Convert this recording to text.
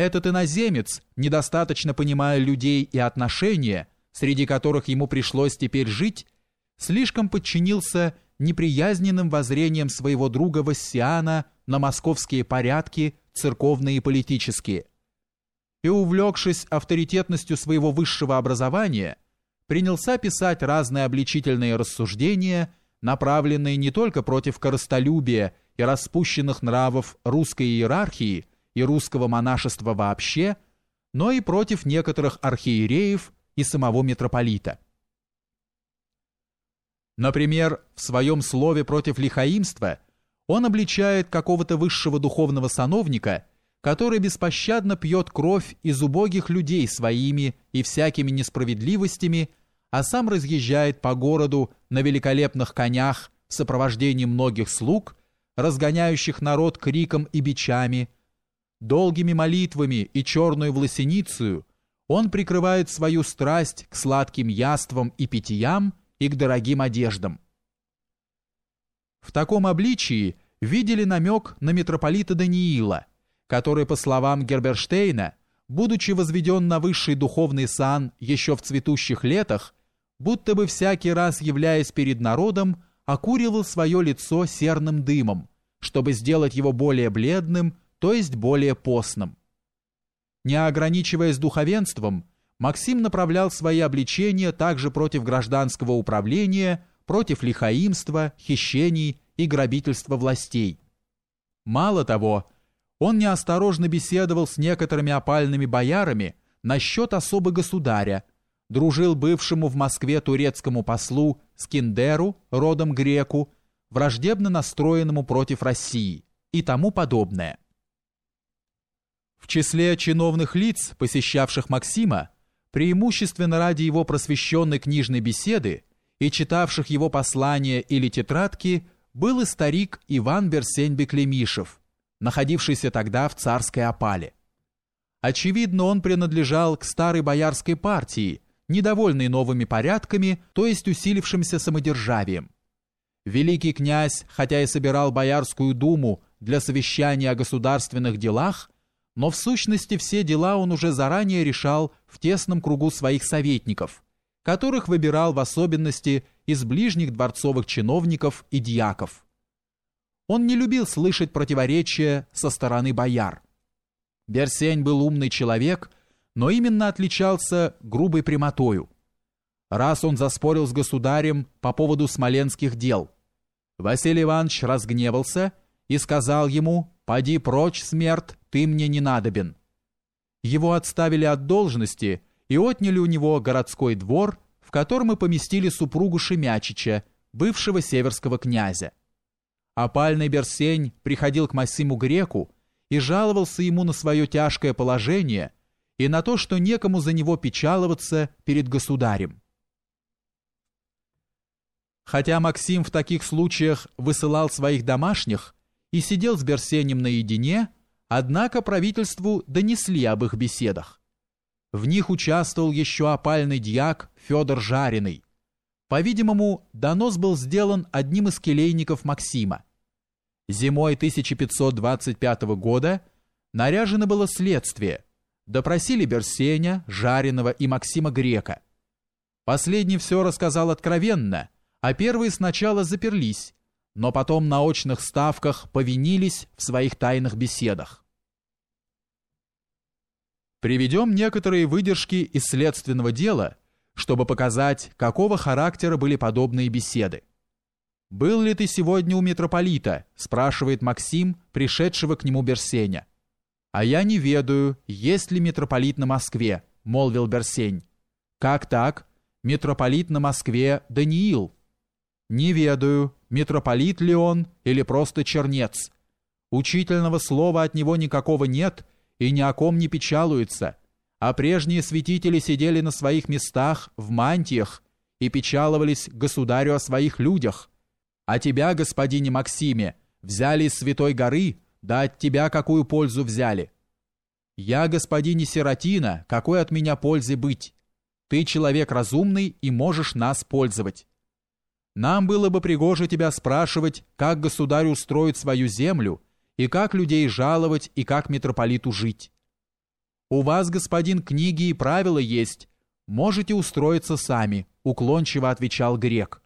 Этот иноземец, недостаточно понимая людей и отношения, среди которых ему пришлось теперь жить, слишком подчинился неприязненным воззрениям своего друга Вассиана на московские порядки, церковные и политические. И, увлекшись авторитетностью своего высшего образования, принялся писать разные обличительные рассуждения, направленные не только против коростолюбия и распущенных нравов русской иерархии, и русского монашества вообще, но и против некоторых архиереев и самого митрополита. Например, в своем слове против лихаимства он обличает какого-то высшего духовного сановника, который беспощадно пьет кровь из убогих людей своими и всякими несправедливостями, а сам разъезжает по городу на великолепных конях в сопровождении многих слуг, разгоняющих народ криком и бичами, Долгими молитвами и черную власеницию он прикрывает свою страсть к сладким яствам и питьям и к дорогим одеждам. В таком обличии видели намек на митрополита Даниила, который, по словам Герберштейна, будучи возведен на высший духовный сан еще в цветущих летах, будто бы всякий раз, являясь перед народом, окуривал свое лицо серным дымом, чтобы сделать его более бледным то есть более постным. Не ограничиваясь духовенством, Максим направлял свои обличения также против гражданского управления, против лихаимства, хищений и грабительства властей. Мало того, он неосторожно беседовал с некоторыми опальными боярами насчет особы государя, дружил бывшему в Москве турецкому послу Скиндеру, родом греку, враждебно настроенному против России и тому подобное. В числе чиновных лиц, посещавших Максима, преимущественно ради его просвещенной книжной беседы и читавших его послания или тетрадки, был и старик Иван Берсень-Беклемишев, находившийся тогда в царской опале. Очевидно, он принадлежал к старой боярской партии, недовольной новыми порядками, то есть усилившимся самодержавием. Великий князь, хотя и собирал Боярскую думу для совещания о государственных делах, но в сущности все дела он уже заранее решал в тесном кругу своих советников, которых выбирал в особенности из ближних дворцовых чиновников и дьяков. Он не любил слышать противоречия со стороны бояр. Берсень был умный человек, но именно отличался грубой прямотою. Раз он заспорил с государем по поводу смоленских дел. Василий Иванович разгневался и сказал ему «Поди прочь, смерть, ты мне не надобен». Его отставили от должности и отняли у него городской двор, в котором и поместили супругу Шемячича, бывшего северского князя. Опальный Берсень приходил к Максиму Греку и жаловался ему на свое тяжкое положение и на то, что некому за него печаловаться перед государем. Хотя Максим в таких случаях высылал своих домашних и сидел с Берсенем наедине, Однако правительству донесли об их беседах. В них участвовал еще опальный дьяк Федор Жариный. По-видимому, донос был сделан одним из келейников Максима. Зимой 1525 года наряжено было следствие. Допросили Берсеня, Жариного и Максима Грека. Последний все рассказал откровенно, а первые сначала заперлись, но потом на очных ставках повинились в своих тайных беседах. Приведем некоторые выдержки из следственного дела, чтобы показать, какого характера были подобные беседы. «Был ли ты сегодня у митрополита?» – спрашивает Максим, пришедшего к нему Берсеня. «А я не ведаю, есть ли митрополит на Москве», – молвил Берсень. «Как так? Митрополит на Москве Даниил». «Не ведаю, митрополит ли он или просто чернец. Учительного слова от него никакого нет – и ни о ком не печалуется, а прежние святители сидели на своих местах в мантиях и печаловались государю о своих людях. А тебя, господине Максиме, взяли из Святой горы, да от тебя какую пользу взяли? Я, господине Сиротина, какой от меня пользы быть? Ты человек разумный и можешь нас пользовать. Нам было бы пригоже тебя спрашивать, как государь устроит свою землю, и как людей жаловать, и как митрополиту жить. У вас, господин, книги и правила есть. Можете устроиться сами, уклончиво отвечал грек.